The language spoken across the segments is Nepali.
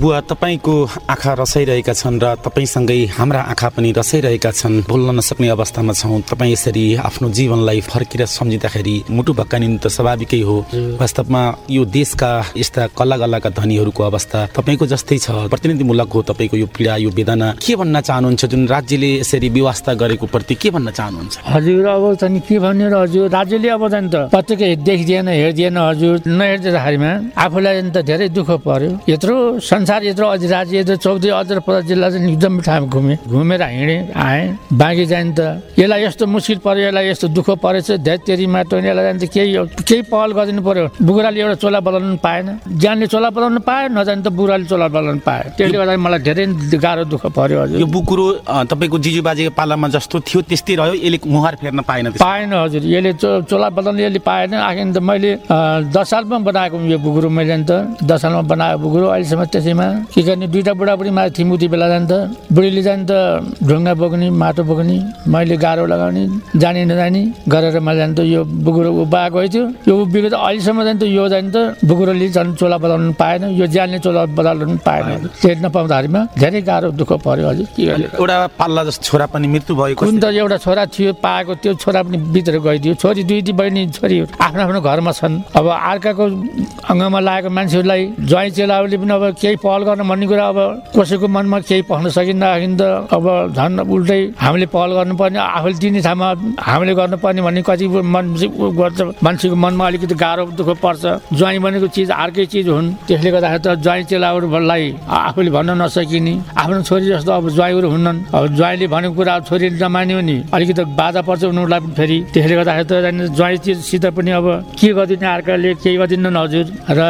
बुवा तपाईँको आँखा रसाइरहेका छन् र तपाईँसँगै हाम्रा आँखा पनि रसाइरहेका छन्। बोल्न नसक्ने अवस्थामा छौँ। तपाईँ यसरी आफ्नो जीवनलाई फर्केर सम्झिँदाखेरि मुटु भक्कानिनु त स्वाभाविकै हो। वास्तवमा यो देशका यस्ता कला कलाका धनीहरूको अवस्था तपाईँको जस्तै छ। प्रतिनिधिमूलक हो तपाईँको यो पीडा यो वेदना। के भन्न चाहनुहुन्छ? जुन राज्यले यसरी व्यवस्था गरेको प्रति के भन्न चाहनुहुन्छ? हजुर अब चाहिँ के भन्ने र हजुर? राज्यले अब जान्छ त पत्रिका देखिदिएन हेरिदिएन हजुर। नहेर्दाखेरिमा आफूलाई त धेरै दुःख पर्यो। यत्रो संसार यत्रो अझ राज्य यत्रो चौधरी अझ पचास जिल्ला चाहिँ एकदम ठाउँ घुमेँ घुमेर हिँडेँ आएँ बाँकी जाने त यसलाई यस्तो मुस्किल पर्यो यसलाई यस्तो दुःख परेछ धेरै त यसलाई जान्छ केही केही पहल गरिदिनु पर्यो। बुगुराले एउटा चोला बदल्नु पाएन। ज्यानले चोला बदल्नु पायो नजाने त बुढाले चोला बदल्नु पायो। त्यसले गर्दा मलाई धेरै गाह्रो दुःख पर्यो हजुर। यो बुकुरो तपाईँको जिजुबाजेको पालामा जस्तो थियो त्यस्तै रह्यो यसले मुहार फेर्न पाएन पाएन हजुर। यसले चोला बदल्ने यसले पाएन। आखिर त मैले दस सालमा बनाएको यो बुकुरो मैले त। दस सालमा बनाएको बुकुरो। अहिलेसम्म त्यसैमा के गर्ने दुइटा बुढाबुढी माथि थिम्बु बेला जान्छ बुढीले जान्छ ढुङ्गा बोक्ने माटो बोक्ने मैले गाह्रो लगाउने जाने नजाने गरेर मैले जान्छ यो बुकुरो उभाएको थियो यो उभिएको त अहिलेसम्म जान्छ यो जान्छ बुकुरोले झन् चोला बदल्नु पाएन यो ज्यानले चोला बदल्नु पाएन। त्यो नपाउँदाखेरिमा धेरै गाह्रो दुःख पर्यो हजुर। के एउटा पाल्ला जस्तो छोरा पनि मृत्यु भएको कुन त एउटा छोरा थियो पाएको त्यो छोरा पनि भित्र गइदियो। छोरी दुई दुई बहिनी छोरी आफ्नो आफ्नो घरमा छन्। अब अर्काको अङ्गमा लागेको मान्छेहरूलाई ज्वाइँ चेलाहरूले पनि अब केही पहल गर्न भन्ने कुरा अब कसैको मनमा केही पढ्न सकिँदाखेरि त अब झन् उल्टै हामीले पहल गर्नुपर्ने आफूले दिने ठाउँमा हामीले गर्नुपर्ने भन्ने कति मन गर्छ। मान्छेको मनमा अलिकति गाह्रो दुःख पर्छ। ज्वाइँ भनेको चिज अर्कै चिज हुन्। त्यसले गर्दाखेरि त ज्वाइँ चेलाहरूलाई आफूले भन्न नसकिने। आफ्नो छोरी जस्तो अब ज्वाइँहरू हुन्नन्। अब ज्वाइँले भनेको कुरा छोरीले नमान्यो भने अलिकति बाधा पर्छ उनीहरूलाई पनि फेरि। त्यसले गर्दाखेरि त ज्वाइँ चिजसित पनि अब के गरिदिने अर्काले केही गरिदिनु हजुर र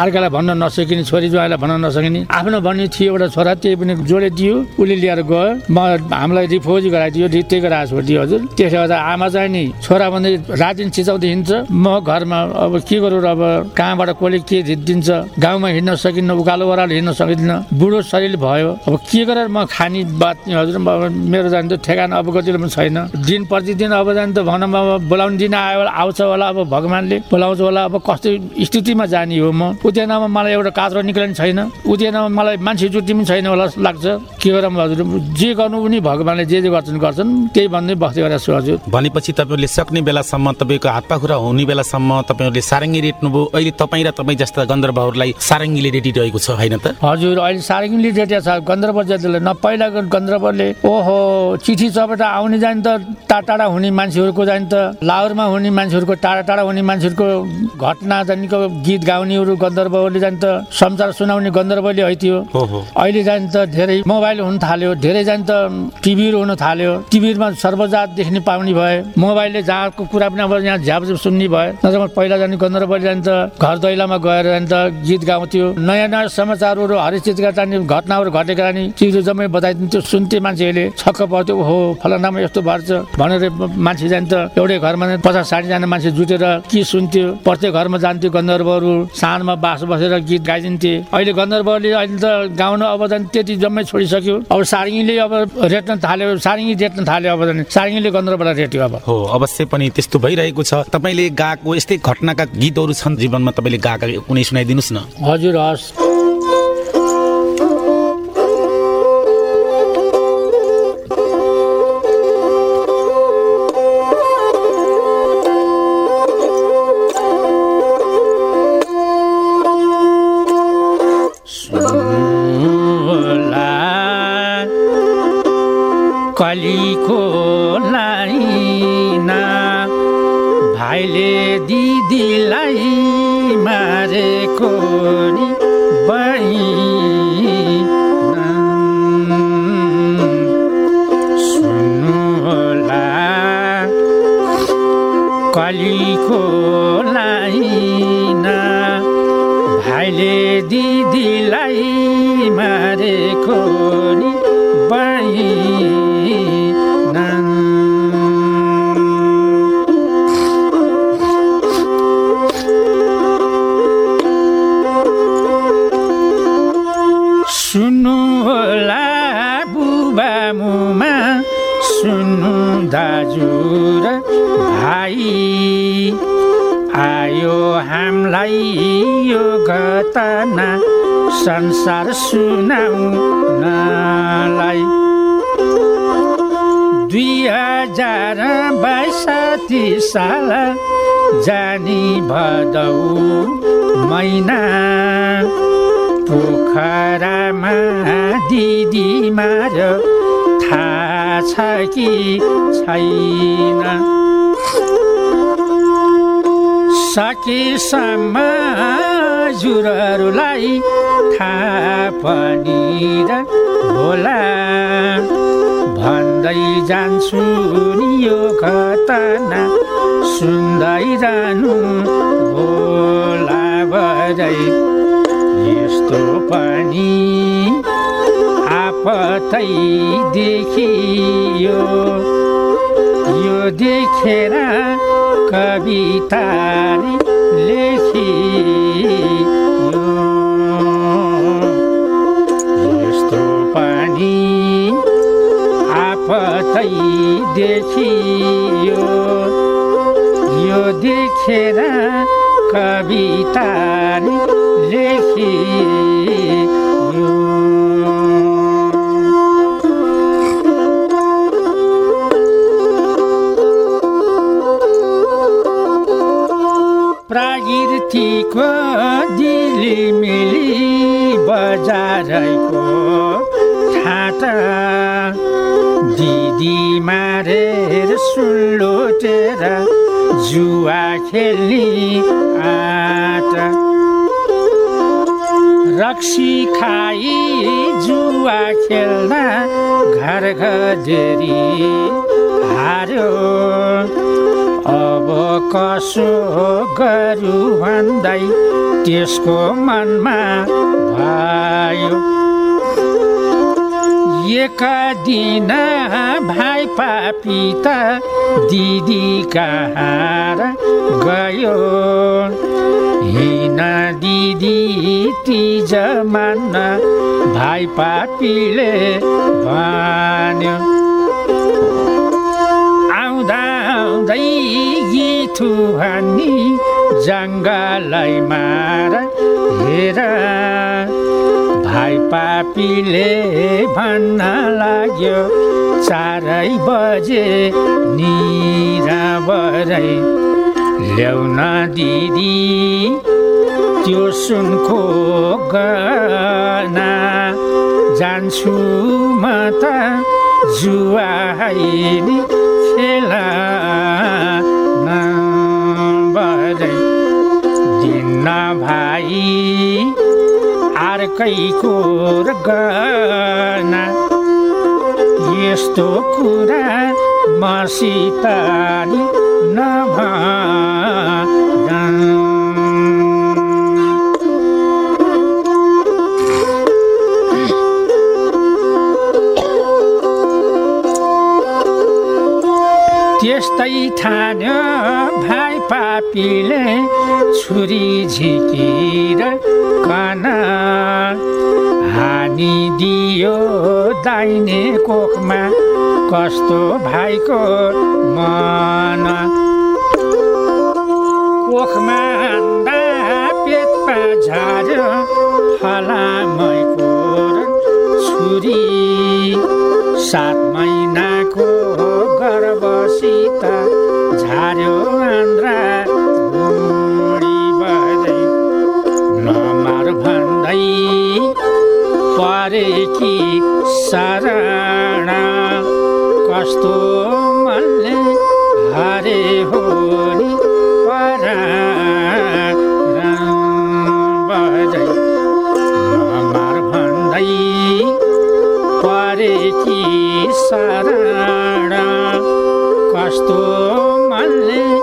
अर्कालाई भन्न नसकिने छोरी ज्वाइँलाई भन्न नसकिने आफ्नो भन्ने थियो एउटा छोरा त्यही पनि जोडे दियो उसले लिएर गयो। म हामीलाई रिफोज गराइदियो रित्य गराएर छोडिदियो हजुर। त्यसले गर्दा आमा चाहिँ नि छोरा भन्दै राजिन चिचाउँदै हिँड्छ। म घरमा अब के गरौँ अब कहाँबाट कसले के दिन्छ? गाउँमा हिँड्न सकिन्न उकालो ओह्रालो हिँड्न सकिन्न। बुढो शरीर भयो। अब के गरेर म खाने बाँच्ने हजुर? मेरो जान्छ ठेगान अब कतिले पनि छैन। दिन प्रतिदिन अब जान्छ भनौँ अब बोलाउने दिन आयो आउँछ होला अब भगवान्ले। बोलाउँछ होला अब कस्तो स्थितिमा जाने हो म? उद्यानमा मलाई एउटा कात्रो निक्लिने छैन। उद्यानमा मलाई मान्छे जुटी पनि छैन होला लाग्छ। के गरौँ हजुर? जे गर्नु पनि भगवान्ले जे जे गर्छन् गर्छन्। त्यही भन्दै बस्दै गरेको छु हजुर। भनेपछि तपाईँहरूले सक्ने बेलासम्म तपाईँको हात पाखुरा हुने बेलासम्म तपाईँहरूले सारङ्गी रेट्नुभयो। अहिले तपाईँ र तपाईँ जस्ता गन्धर्वहरूलाई सारङ्गीले रेटिरहेको छ होइन त? हजुर अहिले सारङ्गीले रेटिया छ। गन्धर्व जातिले न पहिलाको गन्धर्वले ओहो चिठी चपेटा आउने जाने त टाढा टाढा हुने मान्छेहरूको जाने त लाहोरमा हुने मान्छेहरूको टाढा टाढा हुने मान्छेहरूको घटना जानेको गीत गाउनेहरू गन्धर्वले जाने त समाचार सुनाउने गन्धर्वले है थियो अहिले जाने त धेरै मोबाइल हुन थाल्यो धेरै जाने त टिभीहरू हुन थाल्यो। टिभीमा सर्वजात देख्ने पाउने भए मोबाइलले जहाँको कुरा पनि अब यहाँ झ्याप सुन्ने भए नत्र पहिला जाने गन्धर्वले जाने त घर दैलामा गएर जाने त गीत गाउँथ्यो। नयाँ नयाँ समाचारहरू हरेक चिजका जाने घटनाहरू घटेका नि चिजहरू जम्मै बताइदिन्थ्यो सुन्थे मान्छेहरूले छक्क पर्थ्यो हो फलानामा यस्तो भर्छ भनेर मान्छे जाने त एउटै घरमा पचास साठीजना मान्छे जुटेर के सुन्थ्यो। प्रत्येक घरमा जान्थ्यो गन्धर्वहरू साँझमा बास बसेर गीत गाइदिन्थे। अहिले गन्धर्वले अहिले त गाउन अब झन् त्यति जम्मै छोडिसक्यो। अब सारङ्गीले अब रेट्न थाल्यो सारङ्गी रेट्न थाल्यो अब झन् सारङ्गीले गन्धर्वलाई रेट्यो अब। हो अवश्य पनि त्यस्तो भइरहेको छ। तपाईँले गाएको यस्तै घटनाका गीतहरू छन् जीवनमा तपाईँले गाएका कुनै सुनाइदिनुहोस् न। हजुर हस्। कलीको लाइना भाइले दिदीलाई मारेको सुनाउनलाई। दुई हजार बाइसठी साल जानी भदौ मैना। पोखरामा दिदी मार थाहा छ कि छैन। सकेसम्म जुरहरूलाई थाहा पनि र होला। भन्दै जान्छु नि यो घटना। सुन्दै जानु होला भरै। यस्तो पनि आपतै देखियो। यो देखेर कविता आपतै देखियो यो देखेर कविता लेखियो। प्राकृतिको दिलिमिली बजारको ठाटा दिदी मारेर सुलोटेर जुवा खेल्ने आट। रक्सी खाई जुवा खेल्न घर घडेरी हार्यो। अब कसो गरु भन्दै त्यसको मनमा भयो। एक दिन भाइ पापी त दिदी कहाँ गयो? हिँड दिदी तिज मान्न भाइ पापीले भन्यो। आउँदा आउँदै गीथु भनी जङ्गलै मार हेर। भाइ पापीले भन्न लाग्यो। चारै बजे निरावरै ल्याउन दिदी त्यो सुनको गना जान्छु म त जुवा नि खेला नबरै दिन्न भाइ। अर्कैको गना यस्तो कुरा मसित नि त्यस्तै ठान्यो भाइ पापीले छुरी झिकिर कन। हानिदियो दाहिने कोखमा कस्तो भाइको मन। कोखमा पेटमा झार्यो फलामैको छुरी। सात परेकी शरण कस्तो मनले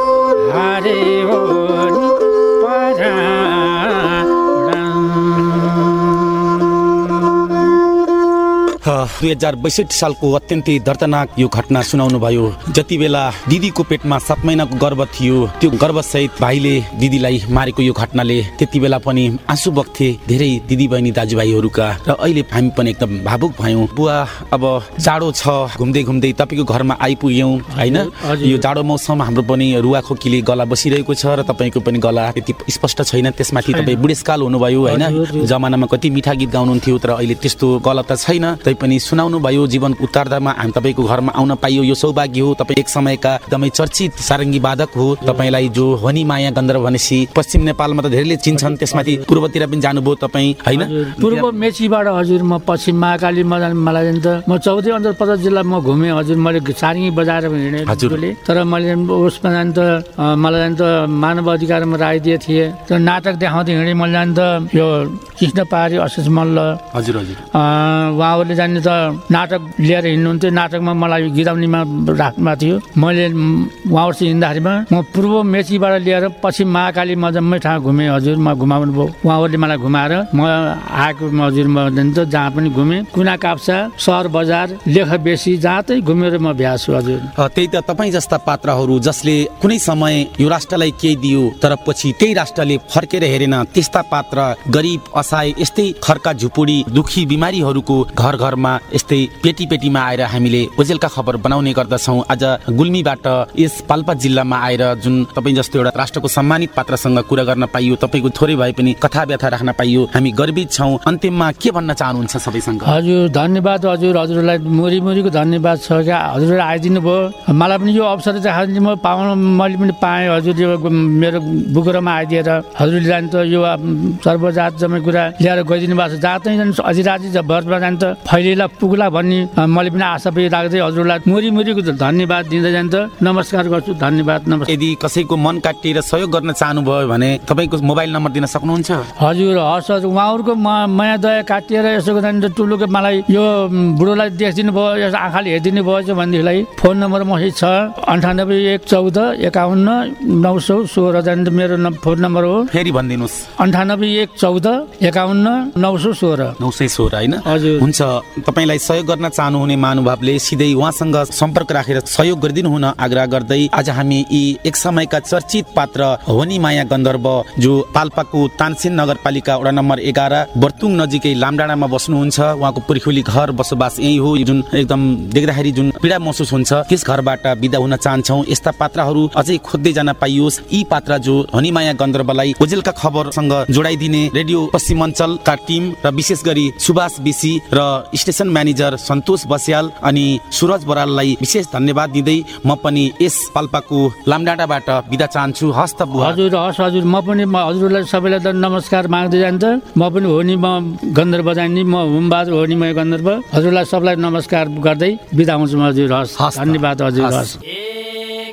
दुई हजार बैसठी सालको अत्यन्तै दर्दनाक यो घटना सुनाउनु भयो। जति बेला दिदीको पेटमा सात महिनाको गर्भ थियो त्यो गर्भसहित भाइले दिदीलाई मारेको यो घटनाले त्यति बेला पनि आँसु बग्थे धेरै दिदी बहिनी दाजुभाइहरूका। र अहिले हामी पनि एकदम भावुक भयौँ। बुवा अब जाडो छ घुम्दै घुम्दै तपाईँको घरमा आइपुग्यौँ होइन? यो जाडो मौसम हाम्रो पनि रुवा खोकीले गला बसिरहेको छ र तपाईँको पनि गला त्यति स्पष्ट छैन। त्यसमाथि तपाईँ बुढेसकाल हुनुभयो होइन? जमानामा कति मिठा गीत गाउनुहुन्थ्यो तर अहिले त्यस्तो गला त छैन। तैपनि सुनाउनु भयो जीवन उत्तरदामा हामी तपाईँको घरमा आउन पाइयो। यो सौभाग्य हो तपाईँ एक समयका एकदमै चर्चित सारङ्गी वादक हो। तपाईँलाई जो हनी माया गन्धर्व भनेपछि पश्चिम नेपालमा त धेरैले चिन्छन् त्यसमाथि पूर्वतिर पनि जानुभयो तपाईँ होइन? पूर्व मेचीबाट हजुर म पश्चिम महाकाली मलाई त म चौधरी अन्तर पचास जिल्ला म घुमेँ। हजुर मैले सारङ्गी बजाएर हिँडेँ हजुरले तर मैले उसमा जानु त मलाई जानु त मानव अधिकारमा राय दिए थिए। तर नाटक देखाउँदै हिँडेँ। मैले जानु त यो कृष्ण पहाडी अशेष मल्ल हजुर हजुर। उहाँहरूले जाने त नाटक लिएर हिँड्नुहुन्थ्यो। नाटकमा मलाई गिराउनेमा राख्नुभएको थियो। मैले उहाँहरूसँग हिँड्दाखेरिमा म पूर्व मेचीबाट लिएर पश्चिम महाकाली म जम्मै ठाउँ घुमेँ। हजुर म घुमाउनु भयो। उहाँहरूले मलाई घुमाएर म आएको हजुर म त जहाँ पनि घुमेँ। कुना काप्सा सहर बजार लेख बेसी जहाँ चाहिँ घुमेर म भ्याछु हजुर। त्यही त तपाईँ जस्ता पात्रहरू जसले कुनै समय यो राष्ट्रलाई केही दियो तर पछि त्यही राष्ट्रले फर्केर हेरेन त्यस्ता पात्र गरिब असहाय यस्तै खर्का झुपुडी दुखी बिमारीहरूको घर घरमा यस्तै पेटी पेटीमा आएर हामीले ओजेलका खबर बनाउने गर्दछौँ। आज गुल्मीबाट यस पाल्पा जिल्लामा आएर जुन तपाईँ जस्तो एउटा राष्ट्रको सम्मानित पात्रसँग कुरा गर्न पाइयो तपाईँको थोरै भए पनि कथा व्यथा राख्न पाइयो। हामी गर्वित छौँ। अन्तिममा के भन्न चाहनुहुन्छ सबैसँग? हजुर धन्यवाद हजुर। हजुरलाई मुरी मुरीको धन्यवाद छ क्या। हजुरले आइदिनु भयो। मलाई पनि यो अवसर चाहिँ म पाउनु मैले पनि पाएँ हजुर यो मेरो बुकुरोमा आइदिएर। हजुरले जान्छ यो सर्वजात जम्मै कुरा ल्याएर गइदिनु भएको छ। जहाँ चाहिँ अझिराजी भरमा जान्छ फैलिला पुग्ला भन्ने मैले पनि आशा पनि राख्दै हजुरलाई मुरी मुरीको धन्यवाद दिँदै जान्छ। नमस्कार गर्छु धन्यवाद नमस्कार। यदि कसैको मन काटिएर सहयोग गर्न चाहनुभयो भने तपाईँको मोबाइल नम्बर दिन सक्नुहुन्छ? हजुर हस् हजुर उहाँहरूको माया दया काटिएर यसो जान्छ टुलुको मलाई यो बुढोलाई देखिदिनु भयो यस आँखाले हेरिदिनु भयो भनेदेखिलाई फोन नम्बर मसित छ अन्ठानब्बे एक चौध एकाउन्न नौ सौ सोह्र जान्छ मेरो फोन नम्बर हो। फेरि भनिदिनुहोस्। अन्ठानब्बे एक चौध एकाउन्न नौ सौ सोह्र। नौ सय सोह्र होइन? हुन्छ। तपाईँलाई सहयोग गर्न चाहनुहुने महानुभावले सिधै उहाँसँग सम्पर्क राखेर सहयोग गरिदिनु हुन आग्रह गर्दै आज हामी यी एक समयका चर्चित पात्र होनी माया गन्धर्व जो पाल्पाको तानसेन नगरपालिका वडा नम्बर एघार बर्तुङ नजिकै लामडाँडामा बस्नुहुन्छ। उहाँको पुर्खोली घर बसोबास यही हो। जुन एकदम देख्दाखेरि जुन पीडा महसुस हुन्छ त्यस घरबाट विदा हुन चाहन्छौ। यस्ता पात्रहरू अझै खोज्दै जान पाइयोस्। यी पात्र जो हनिमाया गन्धर्वलाई ओजेलका खबरसँग जोडाइदिने रेडियो पश्चिमाञ्चलका टिम र विशेष गरी सुभाष बिसी र स्टेसन म्यानेजर सन्तोष बस्याल अनि सुरज बराललाई विशेष धन्यवाद दिँदै म पनि यस पाल्पाको लामडाँडाबाट बिदा चाहन्छु। हस्त हजुर हस् हजुर। म पनि हजुरलाई सबैलाई नमस्कार माग्दै जान्छ। म पनि हो नि म गन्धर्व बजाइने म हुमबहादुर हो नि म गन्धर्व। हजुरलाई सबलाई नमस्कार गर्दै बिदा हुन्छु हजुर हस्। धन्यवाद हजुर हस्।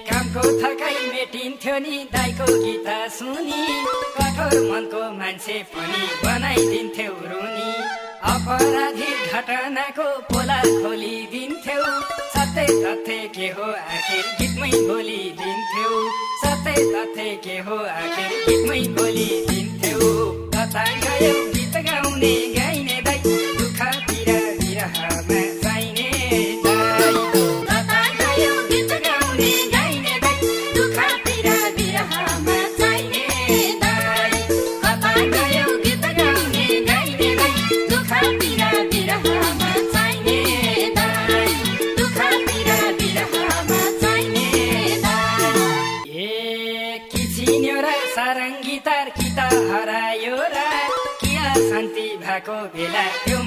कामको थकाइ मेटिन्थ्यो नि दाइको गीत सुनि। कठोर मनको मान्छे पनि बनाइदिन्थ्यो रुनी अपराधी घटनाको पोला खोलिदिन्थ्यो। सत्य तथ्य के हो आखिर गीतमै बोलिदिन्थ्यो। सत्य तथ्य के हो आखिर गीतमै बोलिदिन्थ्यो। कता गयो गीत गाउने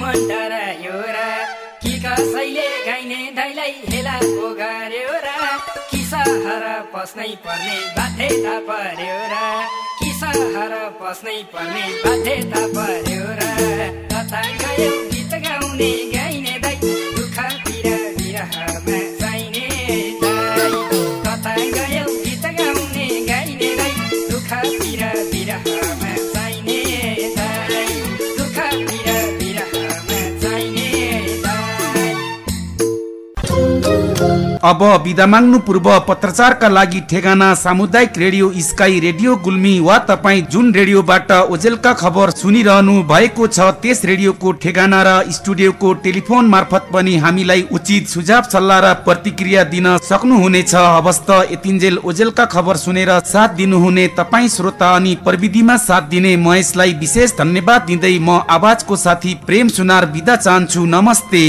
बेला त्यो मन डरायो र कि कसैले गाइने दाइलाई हेला पोगार्यो र। कि सहर पस्नै पर्ने बाध्यता पर्यो र। कि सहर पस्नै पर्ने बाध्यता पर्यो र। कता गयो गीत गाउने अब बिदा माग्नु पूर्व पत्रचारका लागि ठेगाना सामुदायिक रेडियो स्काई रेडियो गुल्मी वा तपाईँ जुन रेडियोबाट ओजेलका खबर सुनिरहनु भएको छ त्यस रेडियोको ठेगाना र स्टुडियोको टेलिफोन मार्फत पनि हामीलाई उचित सुझाव सल्लाह र प्रतिक्रिया दिन सक्नुहुनेछ। हवस्त यतिन्जेल ओजेलका खबर सुनेर साथ दिनुहुने तपाईँ श्रोता अनि प्रविधिमा साथ दिने महेशलाई विशेष धन्यवाद दिँदै म आवाजको साथी प्रेम सुनार बिदा चाहन्छु। नमस्ते।